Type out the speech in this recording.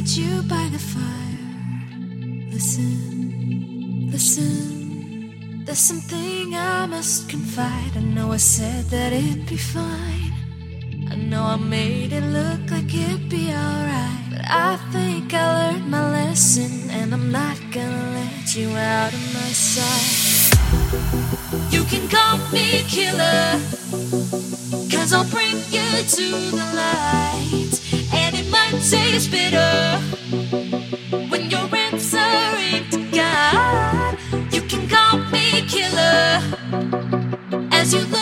meet you by the fire. Listen, listen. There's something I must confide. I know I said that it'd be fine. I know I made it look like it'd be alright. But I think I learned my lesson, and I'm not gonna let you out of my sight. You can call me killer, cause I'll bring you to the light. As you look